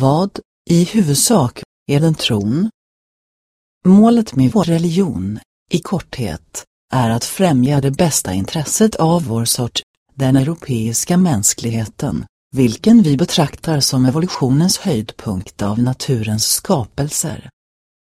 Vad, i huvudsak, är den tron? Målet med vår religion, i korthet, är att främja det bästa intresset av vår sort, den europeiska mänskligheten, vilken vi betraktar som evolutionens höjdpunkt av naturens skapelser.